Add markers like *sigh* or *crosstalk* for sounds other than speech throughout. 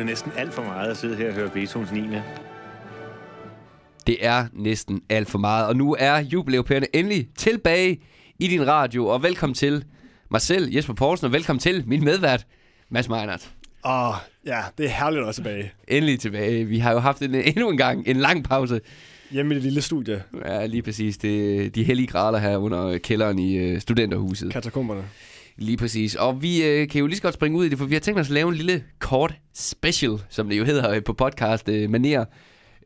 er næsten alt for meget at sidde her og høre Beethovens 9. Det er næsten alt for meget, og nu er jubilæupærerne endelig tilbage i din radio, og velkommen til mig selv, Jesper Poulsen, og velkommen til min medvært, Mads Meinert. Åh, ja, det er herligt at være tilbage. Endelig tilbage. Vi har jo haft en, endnu en gang en lang pause. Hjemme i det lille studie, Ja, lige præcis. Det, de hellige grader her under kælderen i øh, studenterhuset. katakomberne. Lige præcis. Og vi øh, kan jo lige så godt springe ud i det, for vi har tænkt os at lave en lille kort special, som det jo hedder øh, på podcast øh, manier.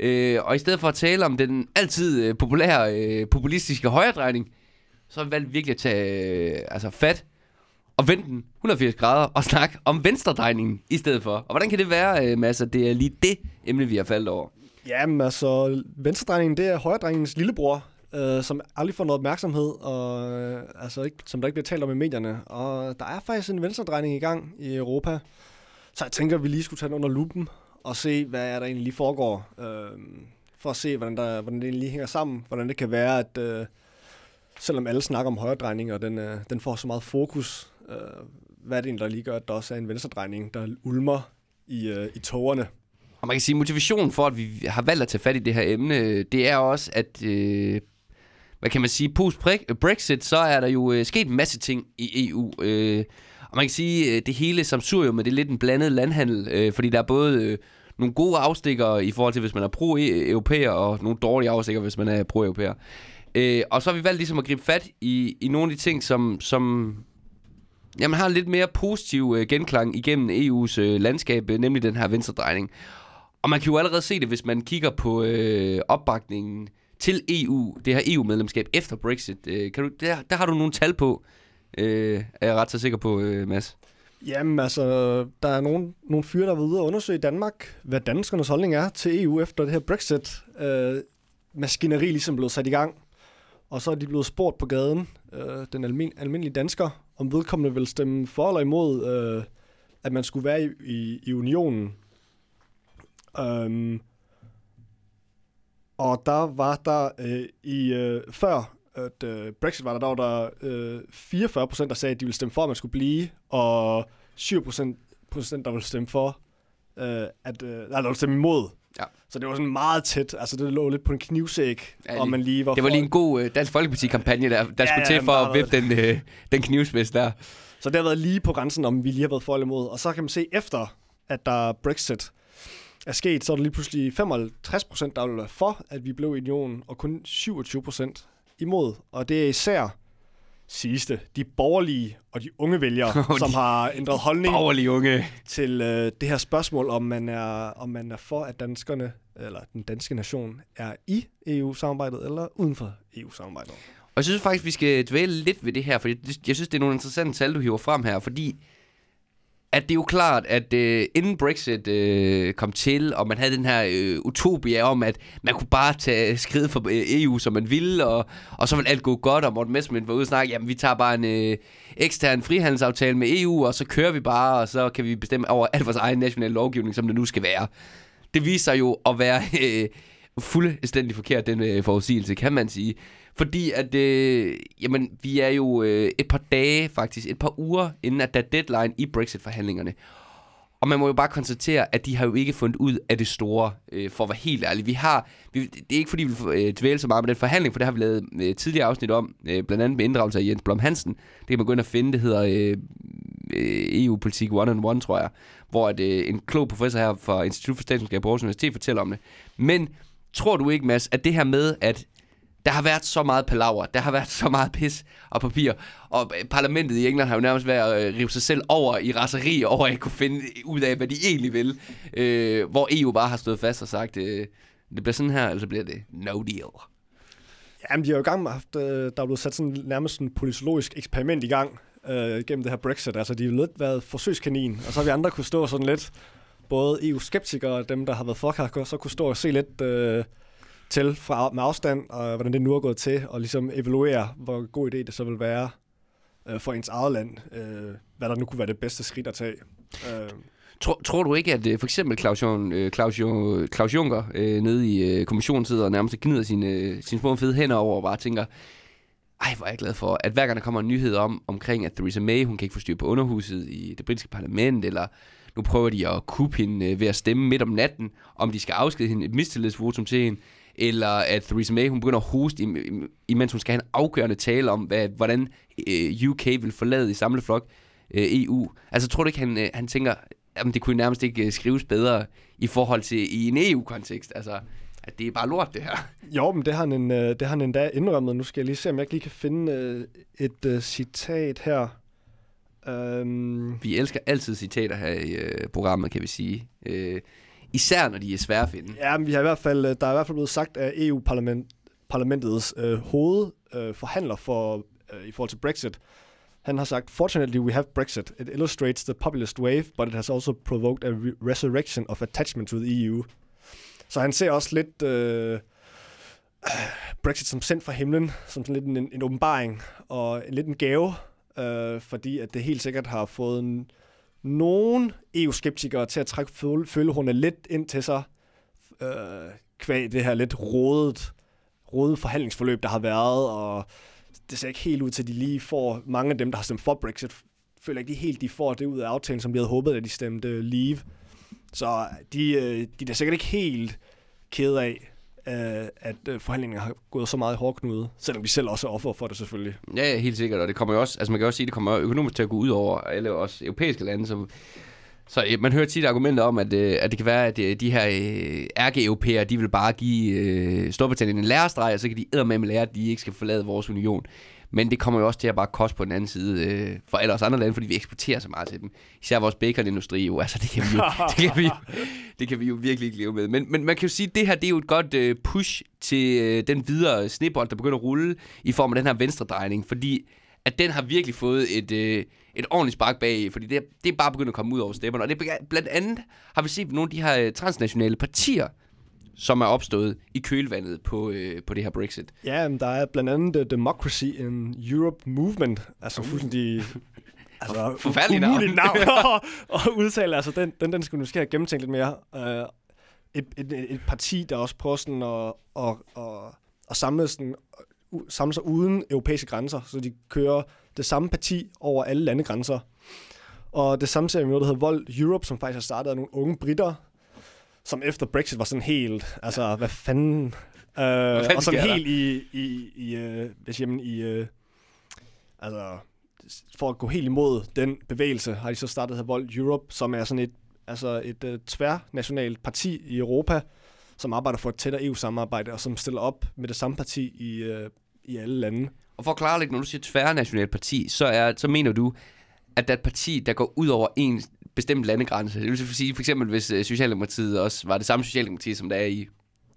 Øh, og i stedet for at tale om den altid øh, populære øh, populistiske højredrejning, så har vi valgt virkelig at tage øh, altså fat og vende den 180 grader og snakke om venstredrejningen i stedet for. Og hvordan kan det være, øh, Mads, at det er lige det emne, vi har faldet over? Jamen altså, venstredrejningen, det er højredrejningens lillebror, øh, som aldrig får noget opmærksomhed, og øh, altså ikke, som der ikke bliver talt om i medierne. Og der er faktisk en venstredrejning i gang i Europa, så jeg tænker, at vi lige skulle tage den under lupen og se, hvad er der egentlig lige foregår. Øh, for at se, hvordan, der, hvordan det egentlig lige hænger sammen. Hvordan det kan være, at øh, selvom alle snakker om højredrejning, og den, øh, den får så meget fokus, øh, hvad er det egentlig, der lige gør, at der også er en venstredrejning, der ulmer i, øh, i tågerne. Og man kan sige, at motivationen for, at vi har valgt at tage fat i det her emne, det er også, at, øh, hvad kan man sige, post-Brexit, så er der jo øh, sket en masse ting i EU. Øh, og man kan sige, øh, det hele som surium, det er lidt en blandet landhandel, øh, fordi der er både øh, nogle gode afstikker i forhold til, hvis man er pro-europæer, og nogle dårlige afstikker, hvis man er pro-europæer. Øh, og så har vi valgt ligesom at gribe fat i, i nogle af de ting, som, som jamen, har en lidt mere positiv øh, genklang igennem EU's øh, landskab, øh, nemlig den her venstredrejning. Og man kan jo allerede se det, hvis man kigger på øh, opbakningen til EU, det her EU-medlemskab efter Brexit. Øh, kan du, der, der har du nogle tal på, øh, er jeg ret så sikker på, øh, Mads. Jamen altså, der er nogle, nogle fyre, der var ude og undersøge i Danmark, hvad danskernes holdning er til EU efter det her Brexit. Øh, maskineri ligesom blevet sat i gang, og så er de blevet spurgt på gaden, øh, den almin, almindelige dansker, om vedkommende vil stemme for eller imod, øh, at man skulle være i, i, i unionen. Um, og der var der øh, i øh, før at øh, Brexit var der, der var der øh, 44 procent, der sagde, at de ville stemme for, at man skulle blive, og 7 procent, der ville stemme for, øh, at, øh, nej, der ville stemme imod. Ja. Så det var sådan meget tæt, altså det lå lidt på en knivsæk, Ja, om man lige var Det var for- lige en god øh, Dansk Folkeparti-kampagne, der, der Ja, skulle ja, til for at vippe den, øh, den knivspids der. Så det har været lige på grænsen, om vi lige har været for eller imod. Og så kan man se, efter at der Brexit er sket, så er der lige pludselig 55 procent, der vil være for, at vi blev i unionen, og kun 27 procent imod. Og det er især, siges det, de borgerlige og de unge vælgere, *laughs* Åh, som har ændret holdning Borgerlige unge. til øh, det her spørgsmål, om man, er, om man er for, at danskerne, eller den danske nation, er i EU-samarbejdet eller uden for EU-samarbejdet. Og jeg synes faktisk, vi skal dvæle lidt ved det her, for jeg, jeg synes, det er nogle interessante tal, du hiver frem her, fordi at det er jo klart, at øh, inden Brexit øh, kom til, og man havde den her øh, utopia om, at man kunne bare tage skridt for øh, EU, som man ville, og, og så ville alt gå godt, og Morten Messmann var ude og snakke, jamen vi tager bare en øh, ekstern frihandelsaftale med EU, og så kører vi bare, og så kan vi bestemme over alt vores egen nationale lovgivning, som det nu skal være. Det viser jo at være øh, fuldstændig forkert, den øh, forudsigelse, kan man sige. Fordi at, øh, jamen, vi er jo øh, et par dage faktisk, et par uger inden at der er deadline i Brexit-forhandlingerne. Og man må jo bare konstatere, at de har jo ikke fundet ud af det store, øh, for at være helt ærlig. Vi har, vi, det er ikke fordi, vi vil øh, dvæle så meget med den forhandling, for det har vi lavet øh, tidligere afsnit om, øh, blandt andet med inddragelse af Jens Blom Hansen. Det kan man gå ind og finde, det hedder øh, øh, EU-politik one on one, tror jeg. Hvor at, øh, en klog professor her fra Institut for Statskundskab på Aarhus Universitet fortæller om det. Men tror du ikke, Mads, at det her med, at der har været så meget palaver, der har været så meget pis og papir, og øh, parlamentet i England har jo nærmest været at øh, rive sig selv over i raseri over at kunne finde ud af, hvad de egentlig vil. Øh, hvor EU bare har stået fast og sagt, øh, det bliver sådan her, eller så bliver det no deal. Jamen, de har jo i gang med haft, øh, der er blevet sat sådan nærmest en politologisk eksperiment i gang øh, gennem det her Brexit. Altså, de har jo lidt været forsøgskanin, og så har vi andre kunne stå sådan lidt, både EU-skeptikere og dem, der har været for så kunne stå og se lidt øh, til fra, med afstand, og hvordan det nu er gået til, og ligesom evaluere, hvor god idé det så vil være øh, for ens eget land, øh, hvad der nu kunne være det bedste skridt at tage. Øh, Tror, tror du ikke, at øh, for eksempel Claus, Jon- øh, Claus, Jo- Claus Juncker øh, nede i øh, kommissionen sidder og nærmest gnider sine, øh, sine små fede hænder over og bare tænker, ej, hvor er jeg glad for, at hver gang der kommer en nyhed om, omkring, at Theresa May, hun kan ikke få styr på underhuset i det britiske parlament, eller Nu prøver de at kuppe hende øh, ved at stemme midt om natten, om de skal afskede hende et mistillidsvotum til hende, eller at Theresa May hun begynder at hoste, imens hun skal have en afgørende tale om, hvad, hvordan øh, UK vil forlade i samlet flok øh, EU. Altså tror du ikke, han, øh, han tænker, jamen det kunne nærmest ikke øh, skrives bedre i forhold til i en EU-kontekst? Altså, at det er bare lort, det her. Jo, men det har han, en, øh, det har han endda indrømmet. Nu skal jeg lige se, om jeg lige kan finde øh, et uh, citat her. Um... Vi elsker altid citater her i uh, programmet, kan vi sige. Uh, især når de er svære at finde. Ja, men vi har i hvert fald, øh, der er i hvert fald blevet sagt af EU-parlamentets øh, hovedforhandler øh, for, øh, i forhold til Brexit, han har sagt, Fortunately, we have Brexit. It illustrates the populist wave, but it has also provoked a re- resurrection of attachment to the EU. Så han ser også lidt øh, Brexit som sendt fra himlen, som sådan lidt en, en åbenbaring og en lidt en gave, øh, fordi at det helt sikkert har fået en, nogen EU-skeptikere til at trække følehornene lidt ind til sig, øh, kvæg det her lidt rodet, rodet forhandlingsforløb, der har været, og det ser ikke helt ud til, at de lige får, mange af dem, der har stemt for Brexit, føler ikke de helt, de får det ud af aftalen, som de havde håbet, at de stemte leave. Så de, øh, de er da sikkert ikke helt kede af, øh, at øh, forhandlingerne har gået så meget i hårdknude, selvom vi selv også er offer for det selvfølgelig. Ja, ja, helt sikkert, og det kommer jo også, altså man kan også sige, at det kommer økonomisk til at gå ud over alle os europæiske lande, så så øh, man hører tit argumenter om, at, øh, at det kan være, at øh, de her ærke-europæere, de vil bare give Storbritannien en lærestreg, og så kan de med lære, at de ikke skal forlade vores union. Men det kommer jo også til at bare koste på den anden side øh, for alle os andre lande, fordi vi eksporterer så meget til dem. Især vores baconindustri jo, altså det kan vi jo, *laughs* det kan vi, det kan vi jo virkelig ikke leve med. Men, men man kan jo sige, at det her det er jo et godt øh, push til øh, den videre snebold, der begynder at rulle i form af den her venstre drejning, fordi at den har virkelig fået et, øh, et ordentligt spark bag, fordi det, det er bare begyndt at komme ud over stepperne. Og det blandt andet har vi set nogle af de her øh, transnationale partier, som er opstået i kølvandet på, øh, på det her Brexit. Ja, men der er blandt andet The Democracy in Europe Movement, altså uh. fuldstændig *laughs* altså, forfærdelig navn, navn *laughs* at udtale. Altså, den, den, den skal vi måske have gennemtænkt lidt mere. Uh, et, et, et parti, der også prøver sådan at, at, at, at samle, sådan, samle sig uden europæiske grænser, så de kører det samme parti over alle landegrænser. Og det samme ser vi med noget, der hedder Vold Europe, som faktisk har startet af nogle unge britter, som efter Brexit var sådan helt, altså, hvad fanden... Øh, hvad fanden og sådan helt der? i, i, i øh, hvis jamen, i, øh, altså, for at gå helt imod den bevægelse, har de så startet her Vold Europe, som er sådan et, altså et uh, tværnationalt parti i Europa, som arbejder for et tættere EU-samarbejde, og som stiller op med det samme parti i, uh, i alle lande. Og for at klare lidt, når du siger tværnationalt parti, så, er, så mener du, at der er et parti, der går ud over en bestemt landegrænse. Det vil sige, for eksempel, hvis øh, Socialdemokratiet også var det samme Socialdemokrati, som der er i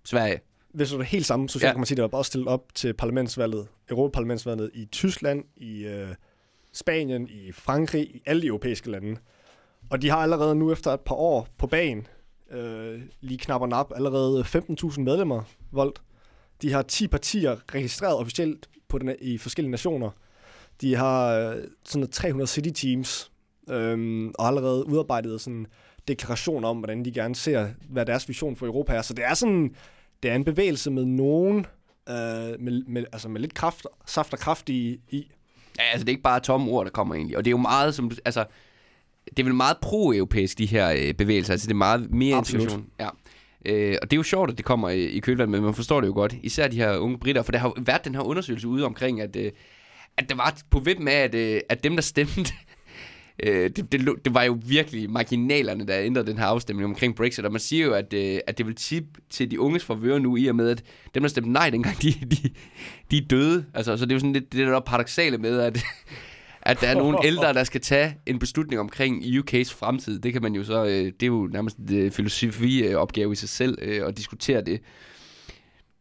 Sverige. Hvis det var det helt samme Socialdemokrati, ja. der var bare stillet op til parlamentsvalget, Europaparlamentsvalget i Tyskland, i øh, Spanien, i Frankrig, i alle de europæiske lande. Og de har allerede nu efter et par år på banen, øh, lige knap og nap, allerede 15.000 medlemmer voldt. De har 10 partier registreret officielt på den, i forskellige nationer. De har øh, sådan 300 city teams, øhm, og allerede udarbejdet sådan deklaration om, hvordan de gerne ser, hvad deres vision for Europa er. Så det er sådan, det er en bevægelse med nogen, øh, med, med, altså med lidt kraft, saft og kraft i, i. Ja, altså det er ikke bare tomme ord, der kommer egentlig. Og det er jo meget, som, altså, det er vel meget pro-europæisk, de her øh, bevægelser. Altså det er meget mere integration. Ja. Øh, og det er jo sjovt, at det kommer i, i kølvandet, men man forstår det jo godt. Især de her unge britter, for der har været den her undersøgelse ude omkring, at, øh, at der var på vippen af, at, øh, at dem, der stemte øh, det, det, det var jo virkelig marginalerne, der ændrede den her afstemning omkring Brexit, og man siger jo, at, øh, at det vil tip til de unges forvør nu, i og med, at dem, der stemte nej dengang, *laughs* de, de, de er døde. Altså, så det er jo sådan lidt det der paradoxale med, at, *laughs* at der er nogle ældre, der skal tage en beslutning omkring UK's fremtid. Det kan man jo så, øh, det er jo nærmest en øh, filosofi-opgave øh, i sig selv øh, at diskutere det.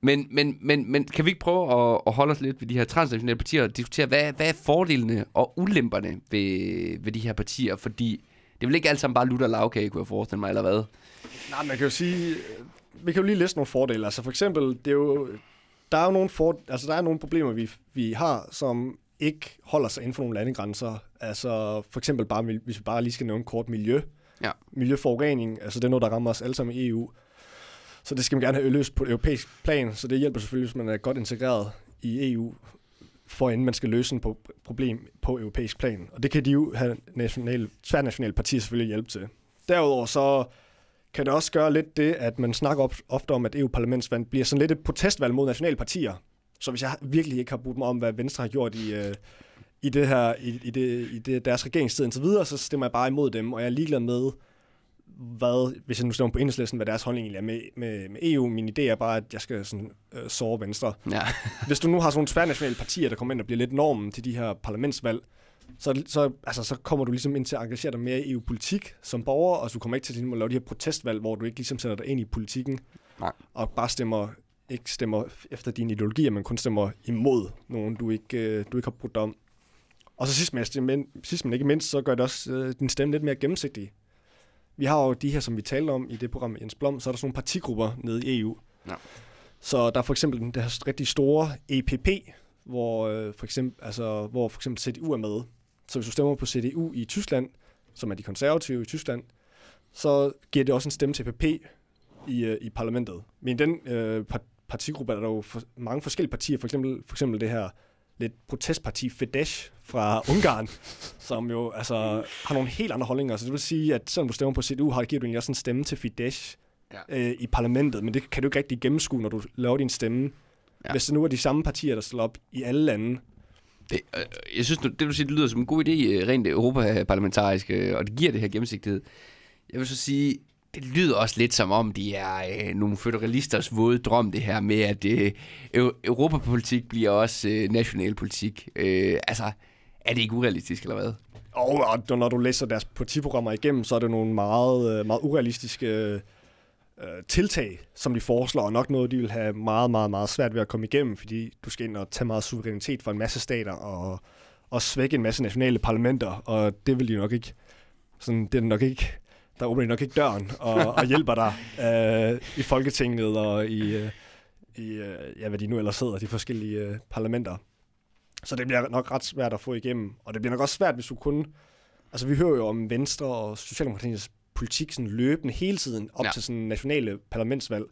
Men, men, men, men kan vi ikke prøve at, at holde os lidt ved de her transnationale partier og diskutere, hvad, hvad er fordelene og ulemperne ved, ved de her partier? Fordi det vil ikke alt sammen bare lutter lavkage, kunne jeg forestille mig, eller hvad? Nej, man kan jo sige, vi kan jo lige liste nogle fordele. Altså for eksempel, det er jo, der er jo nogle, for, altså der er nogle problemer, vi, vi har, som ikke holder sig inden for nogle landegrænser. Altså for eksempel bare, hvis vi bare lige skal nævne kort miljø. Ja. Miljøforurening, altså det er noget, der rammer os alle sammen i EU. Så det skal man gerne have løst på et europæisk plan, så det hjælper selvfølgelig, hvis man er godt integreret i EU, for inden man skal løse et problem på europæisk plan. Og det kan de jo have nationale, tværnationale partier selvfølgelig hjælpe til. Derudover så kan det også gøre lidt det, at man snakker op, ofte om, at EU-parlamentsvalg bliver sådan lidt et protestvalg mod nationale partier. Så hvis jeg virkelig ikke har budt mig om, hvad Venstre har gjort i, øh, i det her, i, i, det, i det, deres regeringstid indtil videre, så stemmer jeg bare imod dem, og jeg er ligeglad med, hvad, hvis jeg nu stemmer på enhedslisten, hvad deres holdning egentlig er med, med, med EU. Min idé er bare, at jeg skal sådan, øh, sove Venstre. Ja. *laughs* Hvis du nu har sådan nogle tværnationale partier, der kommer ind og bliver lidt normen til de her parlamentsvalg, så, så, altså, så kommer du ligesom ind til at engagere dig mere i EU-politik som borger, og så du kommer ikke til ligesom, at lave de her protestvalg, hvor du ikke ligesom sætter dig ind i politikken, Nej. og bare stemmer ikke stemmer efter din ideologi, men kun stemmer imod nogen, du ikke, øh, du ikke har brudt om. Og så sidst men, men, sidst men ikke mindst, så gør det også øh, din stemme lidt mere gennemsigtig. Vi har jo de her, som vi talte om i det program med Jens Blom, så er der sådan nogle partigrupper nede i EU. Ja. Så der er for eksempel den der rigtig store EPP, hvor, øh, for eksempel, altså, hvor for eksempel CDU er med. Så hvis du stemmer på CDU i Tyskland, som er de konservative i Tyskland, så giver det også en stemme til EPP i, øh, i parlamentet. Men i den øh, partigruppe er der jo for, mange forskellige partier, for eksempel, for eksempel det her lidt protestparti Fidesz fra Ungarn, *laughs* som jo altså, har nogle helt andre holdninger. Så det vil sige, at selvom du stemmer på CDU, har giver du egentlig også en stemme til Fidesz ja. øh, i parlamentet, men det kan du ikke rigtig gennemskue, når du laver din stemme. Ja. Hvis det nu er de samme partier, der slår op i alle lande, det, øh, jeg synes, det du siger, det lyder som en god idé, øh, rent europaparlamentarisk, øh, og det giver det her gennemsigtighed. Jeg vil så sige, det lyder også lidt som om, de er øh, nogle federalisters våde drøm, det her med, at øh, europapolitik bliver også øh, national politik. Øh, altså, er det ikke urealistisk, eller hvad? Og, og når du læser deres partiprogrammer igennem, så er det nogle meget, øh, meget urealistiske øh, tiltag, som de foreslår, og nok noget, de vil have meget, meget, meget svært ved at komme igennem, fordi du skal ind og tage meget suverænitet fra en masse stater, og, og svække en masse nationale parlamenter, og det vil de nok ikke, sådan, det er nok ikke der åbner de nok ikke døren og, og hjælper dig øh, i Folketinget og i, øh, i øh, ja, hvad de nu ellers sidder, de forskellige øh, parlamenter. Så det bliver nok ret svært at få igennem. Og det bliver nok også svært, hvis du kun... Altså, vi hører jo om Venstre og Socialdemokratiets politik sådan løbende hele tiden op ja. til sådan nationale parlamentsvalg.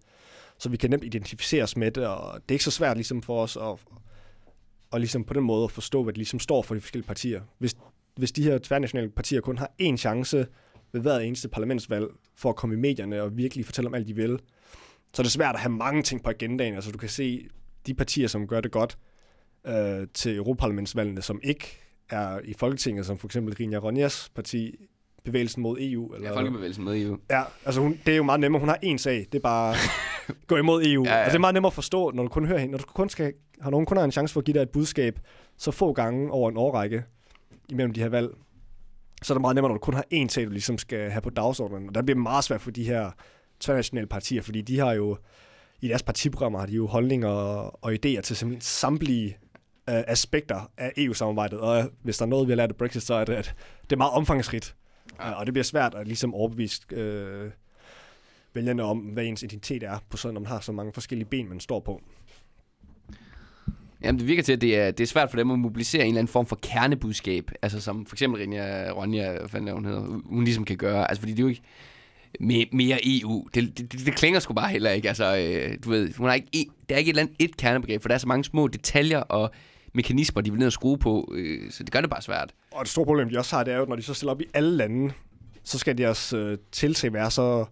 Så vi kan nemt identificere os med det, og det er ikke så svært ligesom for os at, og ligesom på den måde at forstå, hvad det ligesom står for de forskellige partier. Hvis, hvis de her tværnationale partier kun har én chance ved hvert eneste parlamentsvalg for at komme i medierne og virkelig fortælle om alt, de vil. Så er det svært at have mange ting på agendaen. Altså du kan se de partier, som gør det godt øh, til Europaparlamentsvalgene, som ikke er i Folketinget, som for eksempel Rinja Ronjas parti, Bevægelsen mod EU. Eller, ja, Folkebevægelsen mod EU. Ja, altså hun, det er jo meget nemmere. Hun har én sag. Det er bare *laughs* gå imod EU. ja, ja. Altså, det er meget nemmere at forstå, når du kun hører hende. Når du kun skal, har nogen kun har en chance for at give dig et budskab, så få gange over en årrække imellem de her valg, så er det meget nemmere, når du kun har én sag, du ligesom skal have på dagsordenen. Og der bliver meget svært for de her tværnationale partier, fordi de har jo, i deres partiprogrammer har de jo holdninger og, og idéer til samtlige uh, aspekter af EU-samarbejdet. Og hvis der er noget, vi har lært af Brexit, så er det, at det er meget omfangsrigt. Ja. Og det bliver svært at ligesom overbevise uh, vælgerne om, hvad ens identitet er, på sådan, når man har så mange forskellige ben, man står på. Jamen, det virker til, at det er, det er svært for dem at mobilisere en eller anden form for kernebudskab. Altså som for eksempel Rinja Ronja, hvad hun hedder, hun ligesom kan gøre. Altså fordi det er jo ikke mere EU. Det, det, det, det klinger sgu bare heller ikke. Altså, øh, du ved, hun har ikke, der er ikke et eller andet et kernebegreb, for der er så mange små detaljer og mekanismer, de vil ned og skrue på, øh, så det gør det bare svært. Og det store problem, de også har, det er jo, når de så stiller op i alle lande, så skal deres øh, tiltag være så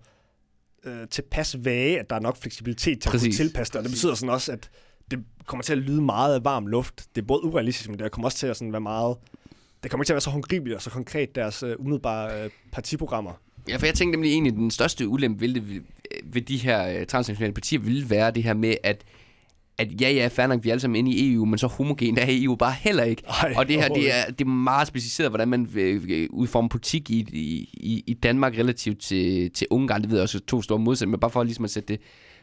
øh, tilpas vage, at der er nok fleksibilitet til Præcis. at kunne tilpasse det. Og det betyder sådan også, at det kommer til at lyde meget af varm luft. Det er både urealistisk, men det kommer også til at sådan være meget... Det kommer ikke til at være så håndgribeligt og så konkret, deres uh, umiddelbare uh, partiprogrammer. Ja, for jeg tænkte nemlig egentlig, den største ulempe ved, det, ved de her uh, transnationale partier ville være det her med, at at ja, ja, fair nok, vi er alle sammen inde i EU, men så homogen er EU bare heller ikke. Ej, og det her, det er, det er meget specificeret, hvordan man udformer politik i, i, i Danmark relativt til, til Ungarn. Det ved jeg også to store modsætninger, men bare for ligesom at sætte det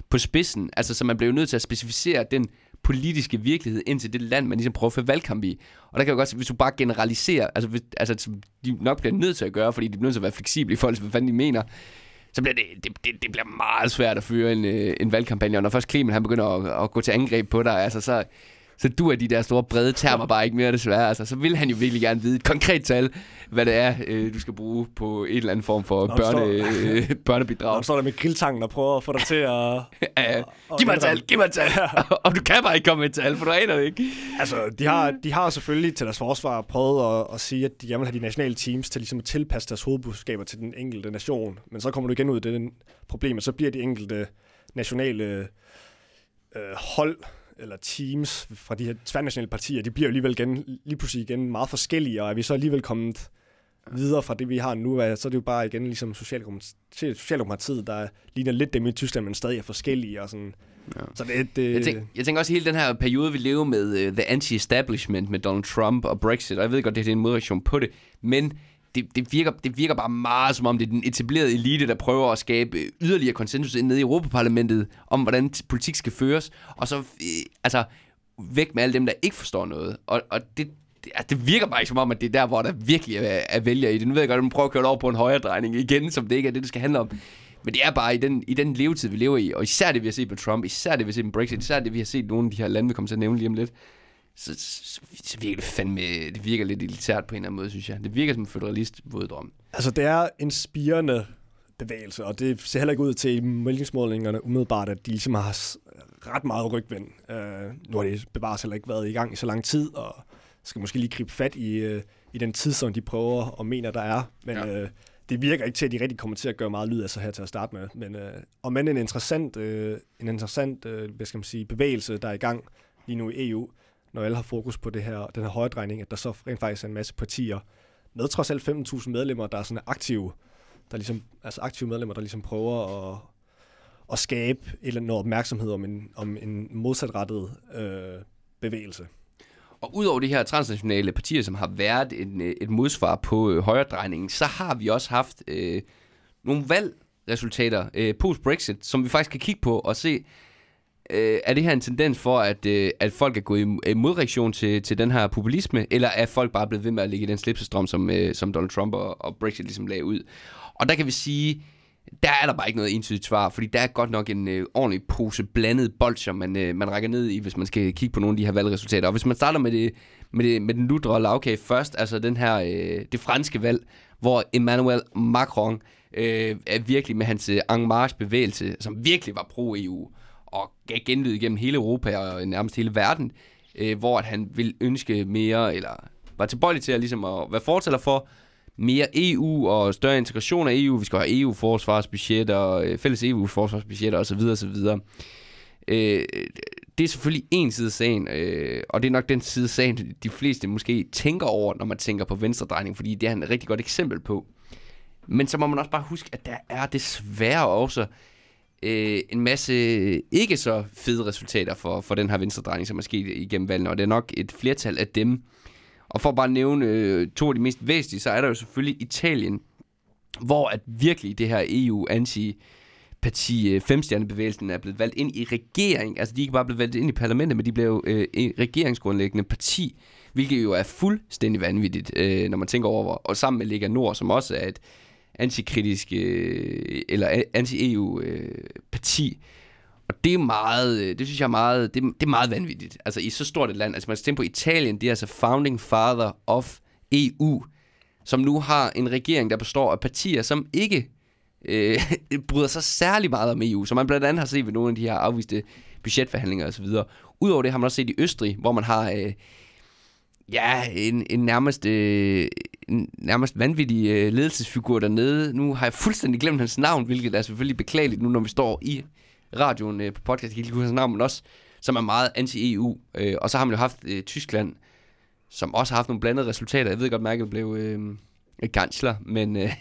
på spidsen. Altså, så man bliver jo nødt til at specificere den politiske virkelighed ind til det land, man ligesom prøver at føre valgkamp i. Og der kan jo godt hvis du bare generaliserer, altså, hvis, altså de nok bliver nødt til at gøre, fordi de bliver nødt til at være fleksible i forhold til, hvad fanden de mener, så bliver det, det, det, det bliver meget svært at føre en, øh, en valgkampagne. Og når først Clemen han begynder at, at gå til angreb på dig, altså, så, så du er de der store brede termer bare ikke mere desværre. Altså, så vil han jo virkelig gerne vide et konkret tal, hvad det er, øh, du skal bruge på en eller anden form for Nå, børne, står- øh, *laughs* børnebidrag. Og så er der med grilltangen og prøver at få dig til at... *laughs* Ja, og giv mig et tal, giv mig et tal. *laughs* og du kan bare ikke komme med et tal, for du aner det ikke. Altså, de har, de har selvfølgelig til deres forsvar prøvet at, at sige, at de gerne vil have de nationale teams til ligesom at tilpasse deres hovedbudskaber til den enkelte nation. Men så kommer du igen ud i det problem, at så bliver de enkelte nationale øh, hold eller teams fra de her tværnationale partier, de bliver jo alligevel igen, lige pludselig igen meget forskellige, og er vi så alligevel kommet videre fra det, vi har nu, så er det jo bare igen ligesom Socialdemokratiet, Socialdemokratiet der ligner lidt dem i Tyskland, men stadig er forskellige. Og sådan. Ja. Så det, det, Jeg, tænker, jeg tænker også hele den her periode, vi lever med uh, The Anti-Establishment med Donald Trump og Brexit, og jeg ved godt, det er en modreaktion på det, men det, det, virker, det virker bare meget som om, det er den etablerede elite, der prøver at skabe yderligere konsensus nede i Europaparlamentet om, hvordan politik skal føres, og så øh, altså, væk med alle dem, der ikke forstår noget. Og, og det, det, altså, det virker bare ikke som om, at det er der, hvor der virkelig er, er vælger i det. Nu ved jeg godt, at man prøver at køre det over på en højre drejning igen, som det ikke er det, det skal handle om. Men det er bare i den, i den levetid, vi lever i, og især det, vi har set med Trump, især det, vi har set med Brexit, især det, vi har set nogle af de her lande, vi kommer til at nævne lige om lidt, så, så, så virker det fandme, det virker lidt elitært på en eller anden måde, synes jeg. Det virker som en føderalist våddrøm. Altså, det er en spirende bevægelse, og det ser heller ikke ud til i meldingsmålingerne umiddelbart, at de ligesom har ret meget rygvind. Uh, nu har det bevares heller ikke været i gang i så lang tid, og skal måske lige gribe fat i, uh, i den tid, som de prøver og mener, der er. Men Ja. uh, det virker ikke til, at de rigtig kommer til at gøre meget lyd af sig her til at starte med. Men uh, om men en interessant, uh, en interessant uh, hvad skal man sige, bevægelse, der er i gang lige nu i EU, når alle har fokus på det her, den her højredrejning, at der så rent faktisk er en masse partier, med trods alt 15.000 medlemmer, der er sådan aktive, der ligesom, altså aktive medlemmer, der ligesom prøver at, at skabe et eller andet opmærksomhed om en, om en modsatrettet øh, bevægelse. Og udover de her transnationale partier, som har været en, øh, et modsvar på øh, højredrejningen, så har vi også haft øh, nogle valgresultater øh, post-Brexit, som vi faktisk kan kigge på og se, øh, er det her en tendens for, at, øh, at folk er gået i modreaktion til, til den her populisme, eller er folk bare blevet ved med at ligge i den slipsestrøm, som, øh, som Donald Trump og, og Brexit ligesom lagde ud? Og der kan vi sige, der er der bare ikke noget entydigt svar, fordi der er godt nok en øh, ordentlig pose blandet bolcher, man, øh, man rækker ned i, hvis man skal kigge på nogle af de her valgresultater. Og hvis man starter med, det, med, det, med den ludre lavkage først, altså den her, øh, det franske valg, hvor Emmanuel Macron øh, er virkelig med hans øh, En Marche-bevægelse, som virkelig var pro-EU, og gav genlyd igennem hele Europa og nærmest hele verden, øh, hvor at han vil ønske mere, eller var tilbøjelig til at, ligesom at være fortæller for, mere EU og større integration af EU. Vi skal have EU-forsvarsbudgetter, øh, fælles EU-forsvarsbudgetter osv. osv. Øh, det er selvfølgelig en side af sagen, øh, og det er nok den side af sagen, de fleste måske tænker over, når man tænker på venstredrejning, fordi det er han et rigtig godt eksempel på. Men så må man også bare huske, at der er desværre også øh, en masse ikke så fede resultater for, for den her venstredrejning, som er sket igennem valgene, og det er nok et flertal af dem. Og for bare nævne øh, to af de mest væsentlige, så er der jo selvfølgelig Italien, hvor at virkelig det her EU anti parti øh, Femstjernebevægelsen er blevet valgt ind i regering. Altså de er ikke bare blevet valgt ind i parlamentet, men de blev øh, regeringsgrundlæggende parti, hvilket jo er fuldstændig vanvittigt, øh, når man tænker over, hvor- og sammen med Lega Nord, som også er et antikritiske øh, eller anti-EU-parti. Øh, og det er meget, øh, det synes jeg er meget, det, det er meget vanvittigt. Altså i så stort et land, altså man skal tænke på Italien, det er altså founding father of EU, som nu har en regering, der består af partier, som ikke øh, *laughs* bryder sig særlig meget om EU, som man blandt andet har set ved nogle af de her afviste budgetforhandlinger osv. Udover det har man også set i Østrig, hvor man har øh, ja, en, en nærmest, øh, en nærmest vanvittig øh, ledelsesfigur dernede. Nu har jeg fuldstændig glemt hans navn, hvilket er selvfølgelig beklageligt nu, når vi står i radioen øh, på podcast. Jeg kan ikke huske hans navn, men også som er meget anti-EU. Øh, og så har man jo haft øh, Tyskland, som også har haft nogle blandede resultater. Jeg ved godt, Merkel blev øh, kansler, men, øh,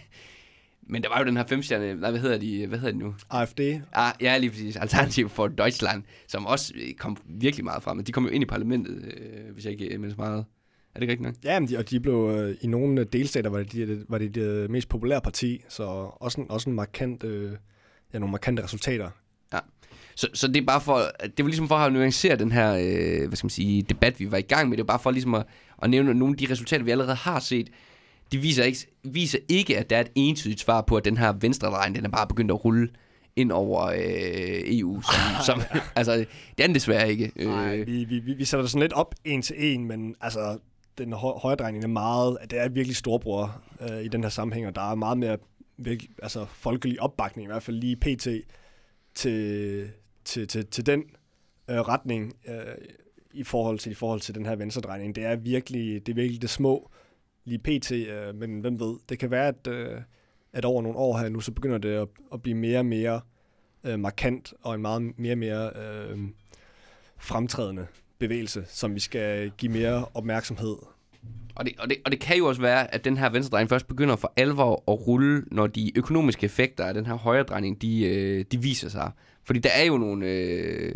*laughs* men der var jo den her femstjerne, nej, hvad hedder de, hvad hedder de nu? AFD, Ah, ja, lige præcis. Alternativ for Deutschland, som også øh, kom virkelig meget frem. De kom jo ind i parlamentet, øh, hvis jeg ikke øh, mindes meget. Er det rigtigt nok? ja, men de, og de blev øh, i nogle øh, delstater, var det, de, var det det mest populære parti, så også en, også en markant, øh, ja, nogle markante resultater. Så, så det er bare for, det var ligesom for at nuancere den her, øh, hvad skal man sige, debat, vi var i gang med. Det var bare for ligesom at, at nævne nogle af de resultater, vi allerede har set. De viser ikke, viser ikke, at der er et entydigt svar på, at den her venstre den er bare begyndt at rulle ind over øh, EU. Som, *laughs* som, altså, det er den desværre ikke. Nej, Øh, vi, vi, vi, vi sætter det sådan lidt op en til en, men altså, den hø- højredrejning er meget, det er virkelig storbror øh, i den her sammenhæng, og der er meget mere virkelig, altså, folkelig opbakning, i hvert fald lige pt. til, til, til, til den øh, retning øh, i forhold til i forhold til den her venstredrejning. Det er virkelig det, er virkelig det små lige pt, øh, men hvem ved, det kan være, at, øh, at over nogle år her nu, så begynder det at, at blive mere og mere øh, markant, og en meget mere og mere øh, fremtrædende bevægelse, som vi skal give mere opmærksomhed. Og det, og, det, og det kan jo også være, at den her venstredrejning først begynder for alvor at rulle, når de økonomiske effekter af den her højredrejning, de, øh, de viser sig. Fordi der er jo nogle, øh,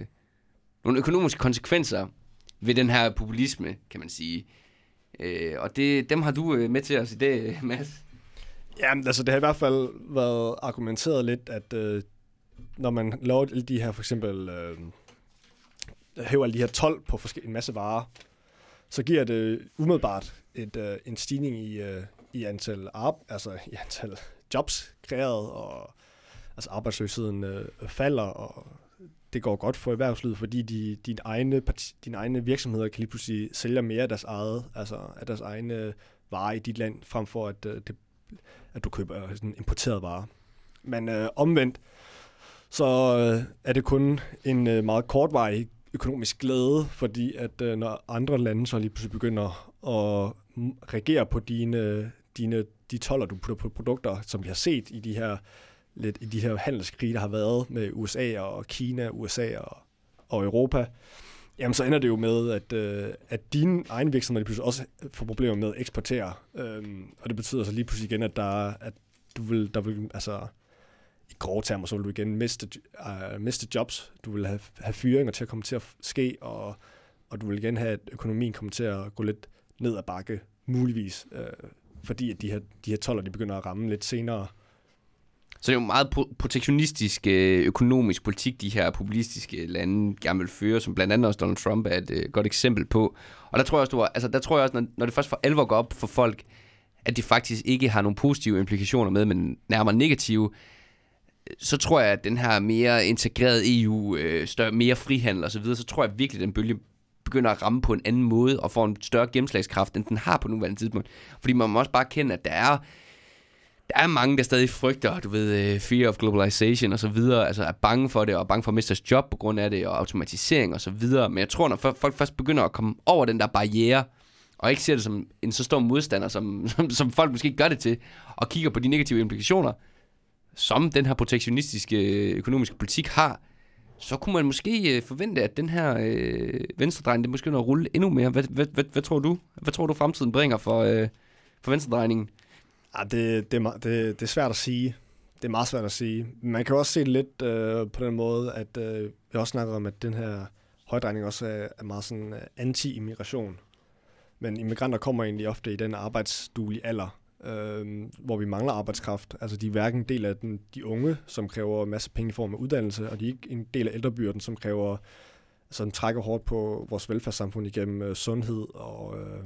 nogle økonomiske konsekvenser ved den her populisme, kan man sige. Øh, og det, dem har du øh, med til os i dag, Mads. Ja, altså det har i hvert fald været argumenteret lidt, at øh, når man laver de her, for eksempel, øh, hæver alle de her 12 på en masse varer, så giver det umiddelbart et, øh, en stigning i, øh, i antal arb, altså i antal jobs kreeret, og altså arbejdsløsheden øh, falder, og det går godt for erhvervslivet, fordi de, dine, egne, parti- dine egne virksomheder kan lige pludselig sælge mere af deres eget, altså af deres egne varer i dit land, frem for at, øh, det, at du køber sådan importeret varer. Men øh, omvendt, så øh, er det kun en øh, meget kortvarig økonomisk glæde, fordi at øh, når andre lande så lige pludselig begynder at reagere på dine, dine, de toller, du putter på produkter, som vi har set i de her lidt i de her handelskrige, der har været med USA og Kina, USA og, og Europa, jamen så ender det jo med, at, øh, at dine egne virksomheder lige pludselig også får problemer med at eksportere. Øhm, og det betyder så lige pludselig igen, at, der, at du vil, der vil, altså i grove termer, så vil du igen miste, uh, miste jobs. Du vil have, have fyringer til at komme til at ske, og, og du vil igen have, at økonomien kommer til at gå lidt ned ad bakke, muligvis, øh, fordi at de her, de her toller, de begynder at ramme lidt senere. Så det er jo meget protektionistisk øh, økonomisk politik, de her populistiske lande gerne vil føre, som blandt andet også Donald Trump er et øh, godt eksempel på. Og der tror jeg også, du har, altså, der tror jeg også når, når det først for alvor går op for folk, at det faktisk ikke har nogle positive implikationer med, men nærmere negative, så tror jeg, at den her mere integrerede EU, øh, større, mere frihandel osv., så, videre, så tror jeg virkelig, at den bølge begynder at ramme på en anden måde og får en større gennemslagskraft, end den har på nuværende tidspunkt. Fordi man må også bare kende, at der er der er mange, der stadig frygter, du ved, øh, fear of globalization og så videre, altså er bange for det, og er bange for at miste deres job på grund af det, og automatisering og så videre. Men jeg tror, når folk først begynder at komme over den der barriere, og ikke ser det som en så stor modstander, som, *laughs* som, som folk måske gør det til, og kigger på de negative implikationer, som den her protektionistiske øh, økonomiske politik har, så kunne man måske øh, forvente, at den her øh, venstredrejning, det måske når at rulle endnu mere. Hvad, hvad, hvad, hvad tror du? Hvad tror du, fremtiden bringer for, øh, for venstredrejningen? Ja, ah, det, det, er, det, det er svært at sige. Det er meget svært at sige. Man kan jo også se det lidt øh, på den måde, at øh, vi også snakker om, at den her højdrejning også er, er meget sådan øh, anti-immigration. Men immigranter kommer egentlig ofte i den arbejdsduelige alder, øh, hvor vi mangler arbejdskraft. Altså de er hverken del af den, de unge, som kræver masse penge i form af uddannelse, og de er ikke en del af ældrebyrden, som kræver altså, som trækker hårdt på vores velfærdssamfund igennem øh, sundhed og øh,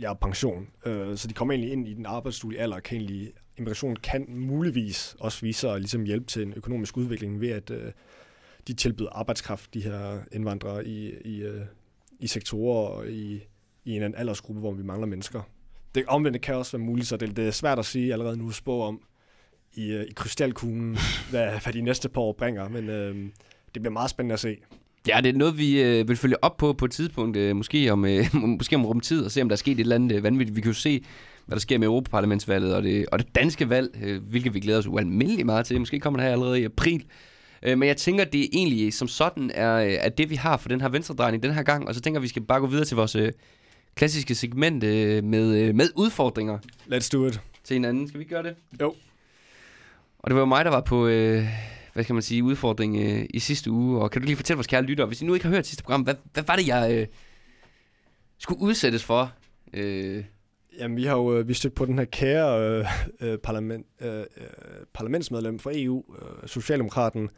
ja, pension. Øh, så de kommer egentlig ind i den arbejdsduelige alder, og kan egentlig, immigration kan muligvis også vise sig ligesom hjælpe til en økonomisk udvikling ved, at øh, de tilbyder arbejdskraft, de her indvandrere, i, i, øh, i sektorer og i, i en eller anden aldersgruppe, hvor vi mangler mennesker. Det omvendt kan også være muligt, så det, det er svært at sige allerede nu spå om i, øh, i krystalkuglen, *laughs* hvad, hvad de næste par år bringer, men øh, det bliver meget spændende at se. Ja, det er noget, vi øh, vil følge op på på et tidspunkt, øh, måske, om, øh, *laughs* måske om rum tid, og se, om der er sket et eller andet øh, vanvittigt. Vi kan jo se, hvad der sker med Europaparlamentsvalget og det, og det danske valg, øh, hvilket vi glæder os ualmindeligt meget til. Måske kommer det her allerede i april. Øh, men jeg tænker, det er egentlig som sådan er, øh, er det, vi har for den her venstredrejning den her gang. Og så tænker vi skal bare gå videre til vores øh, klassiske segment øh, med, øh, med udfordringer Let's do it. til hinanden. Skal vi gøre det? Jo. Og det var jo mig, der var på, øh, hvad skal man sige, udfordring øh, i sidste uge. Og kan du lige fortælle vores kære lyttere, hvis I nu ikke har hørt sidste program, hvad, hvad var det, jeg øh, skulle udsættes for? Øh, Jamen, vi har jo vi stødt på den her kære øh, parlament, øh, parlamentsmedlem for EU, øh, Socialdemokraten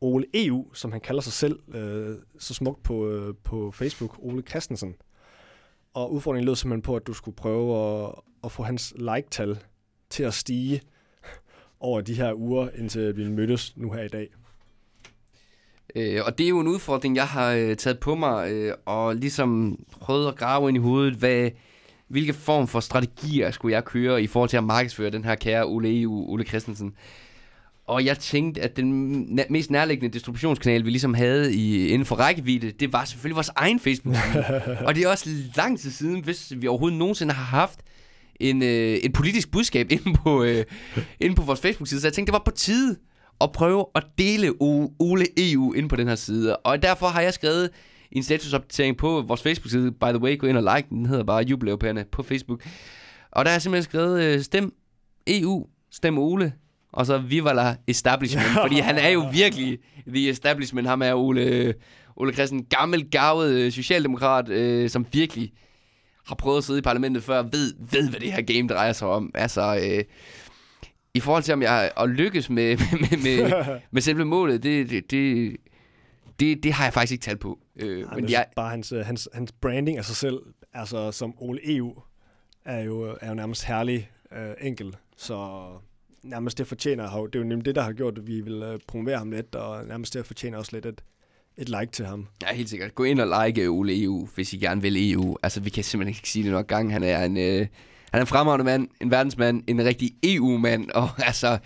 Ole EU, som han kalder sig selv øh, så smukt på, øh, på Facebook, Ole Christensen. Og udfordringen lød simpelthen på, at du skulle prøve at, at få hans like-tal til at stige. over de her uger, indtil vi mødtes nu her i dag. Øh, og det er jo en udfordring, jeg har øh, taget på mig, øh, og ligesom prøvet at grave ind i hovedet, hvad, hvilke form for strategier skulle jeg køre i forhold til at markedsføre den her kære Ole EU, Ole Christensen. Og jeg tænkte, at den mest nærliggende distributionskanal, vi ligesom havde i, inden for rækkevidde, det var selvfølgelig vores egen facebook *laughs* Og det er også lang tid siden, hvis vi overhovedet nogensinde har haft en, øh, et politisk budskab *laughs* inde på, øh, inde på vores Facebook-side. Så jeg tænkte, det var på tide at prøve at dele Ole EU ind på den her side. Og derfor har jeg skrevet en statusopdatering på vores Facebook-side. By the way, gå ind og like den. Den hedder bare Jubilæupande på Facebook. Og der har jeg simpelthen skrevet, øh, stem EU, stem Ole, og så Viva la Establishment. *laughs* fordi han er jo virkelig the establishment. Ham er Ole, Ole Christen, gammel, gavet øh, socialdemokrat, øh, som virkelig har prøvet at sidde i parlamentet før, ved, ved hvad det her game drejer sig om. Altså, øh, i forhold til om jeg at lykkes med, *laughs* med, med, med selve målet, det, det, det, det, det har jeg faktisk ikke talt på. Øh, Ej, men men jeg, Bare hans, øh, hans, hans branding af sig selv, altså som Ole EU, er jo, er jo nærmest herlig øh, enkel. Så nærmest det fortjener, det er jo nemlig det, der har gjort, at vi vil øh, promovere ham lidt, og nærmest det fortjener også lidt et, et like til ham. Ja, helt sikkert. Gå ind og like øh, Ole EU, hvis I gerne vil EU. Altså, vi kan simpelthen ikke sige det nok gang. Han er en, øh, han er en fremragende mand, en verdensmand, en rigtig EU-mand, *laughs* og altså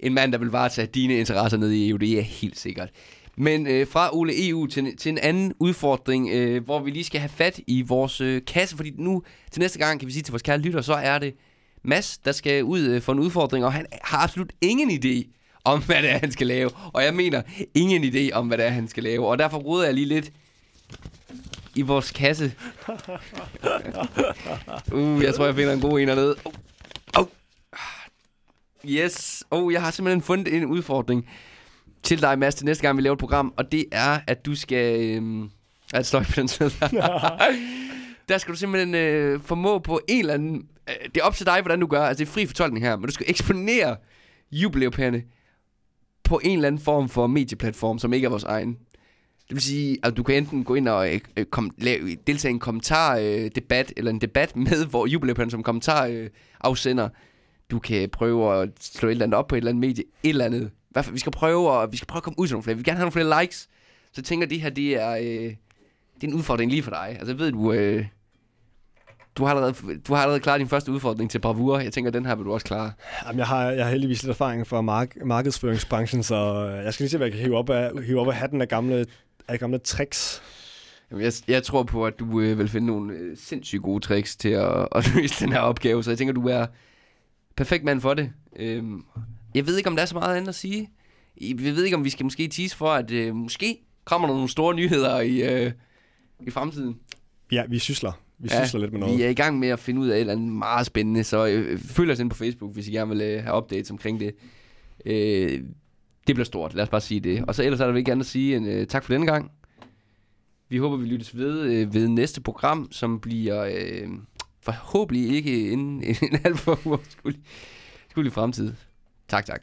en mand, der vil varetage dine interesser nede i EU. Det er helt sikkert. Men øh, fra Ole EU til, til en anden udfordring, øh, hvor vi lige skal have fat i vores øh, kasse, fordi nu til næste gang kan vi sige til vores kære lytter, så er det Mads, der skal ud øh, for en udfordring, og han har absolut ingen idé om, hvad det er, han skal lave. Og jeg mener ingen idé om, hvad det er, han skal lave. Og derfor roder jeg lige lidt i vores kasse. *laughs* uh, jeg tror, jeg finder en god en hernede. Oh. Oh. Yes. Oh, jeg har simpelthen fundet en udfordring til dig, Mads, til næste gang, vi laver et program. Og det er, at du skal... Øhm, at støj på den side. *laughs* *laughs* Der skal du simpelthen øh, formå på en eller anden... Øh, det er op til dig, hvordan du gør. Altså, det er fri fortolkning her. Men du skal eksponere jubilæupærerne på en eller anden form for medieplatform, som ikke er vores egen. Det vil sige, at du kan enten gå ind og øh, øh kom, lave, deltage i en kommentardebat, øh, debat, eller en debat med hvor jubilæupærerne som kommentar øh, afsender. Du kan prøve at slå et eller andet op på et eller andet medie. Et eller andet. I fald, vi skal prøve at, vi skal prøve at komme ud til nogle flere. Vi vil gerne have nogle flere likes. Så jeg tænker, at det her, det er, øh, det er en udfordring lige for dig. Altså, jeg ved du... Øh, du har, allerede, du har allerede klaret din første udfordring til bravur. Jeg tænker, den her vil du også klare. Jamen, jeg, har, jeg har heldigvis lidt erfaring fra mark- markedsføringsbranchen, så øh, jeg skal lige se, hvad jeg kan hive op af, hive op af hatten af gamle, af gamle tricks. Jamen, jeg, jeg tror på, at du øh, vil finde nogle øh, sindssygt gode tricks til at, *laughs* at løse den her opgave, så jeg tænker, du er perfekt mand for det. Øhm, jeg ved ikke, om der er så meget andet at sige. Jeg ved ikke, om vi skal måske tease for, at øh, måske kommer der nogle store nyheder i, øh, i fremtiden. Ja, vi sysler. Vi ja, sysler lidt med noget. Vi er i gang med at finde ud af et eller andet meget spændende, så øh, følg os ind på Facebook, hvis I gerne vil øh, have updates omkring det. Øh, det bliver stort, lad os bare sige det. Og så ellers er der vel ikke andet at sige end øh, tak for denne gang. Vi håber, vi lyttes ved øh, ved næste program, som bliver øh, forhåbentlig ikke en, *laughs* en alt for uoverskuelig skuelig fremtid. Tak, tak.